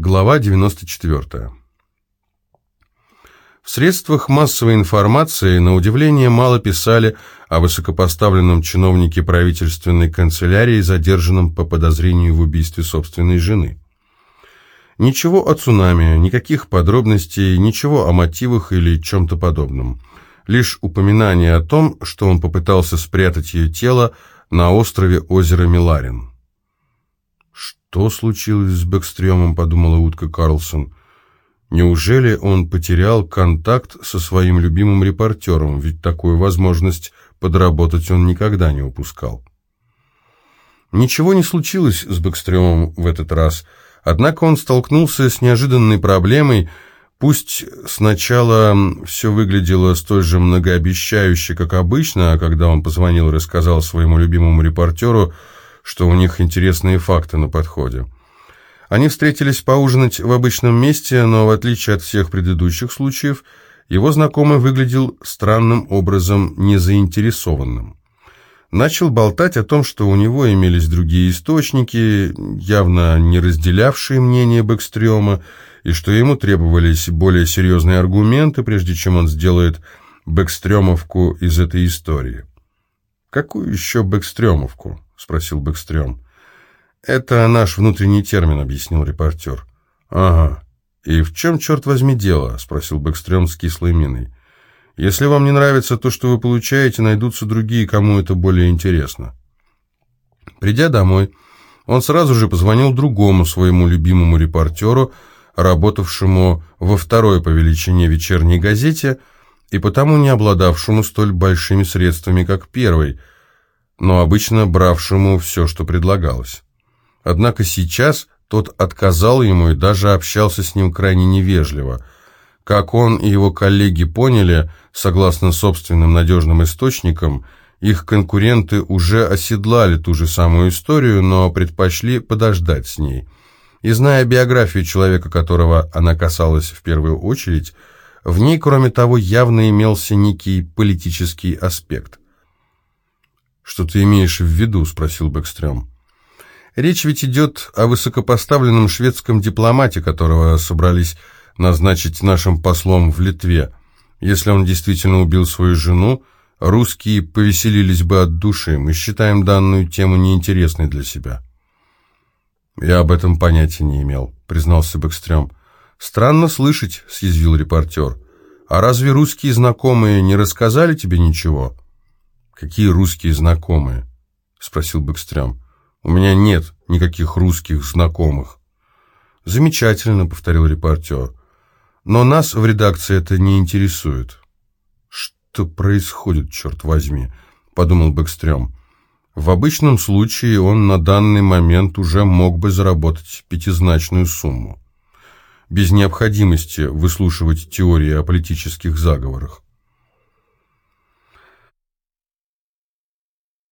Глава 94. В средствах массовой информации, на удивление, мало писали о высокопоставленном чиновнике правительственной канцелярии, задержанном по подозрению в убийстве собственной жены. Ничего о цунами, никаких подробностей, ничего о мотивах или чем-то подобном. Лишь упоминание о том, что он попытался спрятать ее тело на острове озера Миларин. «Что случилось с Бэкстрёмом?» — подумала утка Карлсон. «Неужели он потерял контакт со своим любимым репортером? Ведь такую возможность подработать он никогда не упускал». Ничего не случилось с Бэкстрёмом в этот раз, однако он столкнулся с неожиданной проблемой, Пусть сначала все выглядело столь же многообещающе, как обычно, когда он позвонил и рассказал своему любимому репортеру, что у них интересные факты на подходе. Они встретились поужинать в обычном месте, но в отличие от всех предыдущих случаев, его знакомый выглядел странным образом незаинтересованным. Начал болтать о том, что у него имелись другие источники, явно не разделявшие мнение Бэкстрёма, и что ему требовались более серьезные аргументы, прежде чем он сделает Бэкстрёмовку из этой истории. «Какую еще Бэкстрёмовку?» — спросил Бэкстрём. «Это наш внутренний термин», — объяснил репортер. «Ага. И в чем, черт возьми, дело?» — спросил Бэкстрём с кислой миной. «Если вам не нравится то, что вы получаете, найдутся другие, кому это более интересно». Придя домой, он сразу же позвонил другому своему любимому репортеру, работавшему во второй по величине вечерней газете и потому не обладавшему столь большими средствами, как первый — но обычно бравшему все, что предлагалось. Однако сейчас тот отказал ему и даже общался с ним крайне невежливо. Как он и его коллеги поняли, согласно собственным надежным источникам, их конкуренты уже оседлали ту же самую историю, но предпочли подождать с ней. И зная биографию человека, которого она касалась в первую очередь, в ней, кроме того, явно имелся некий политический аспект – «Что ты имеешь в виду?» – спросил Бэкстрём. «Речь ведь идет о высокопоставленном шведском дипломате, которого собрались назначить нашим послом в Литве. Если он действительно убил свою жену, русские повеселились бы от души. Мы считаем данную тему неинтересной для себя». «Я об этом понятия не имел», — признался Бэкстрём. «Странно слышать», — съязвил репортер. «А разве русские знакомые не рассказали тебе ничего?» «Какие русские знакомые?» — спросил Бэкстрём. «У меня нет никаких русских знакомых». «Замечательно», — повторил репортер. «Но нас в редакции это не интересует». «Что происходит, черт возьми?» — подумал Бэкстрём. В обычном случае он на данный момент уже мог бы заработать пятизначную сумму. Без необходимости выслушивать теории о политических заговорах.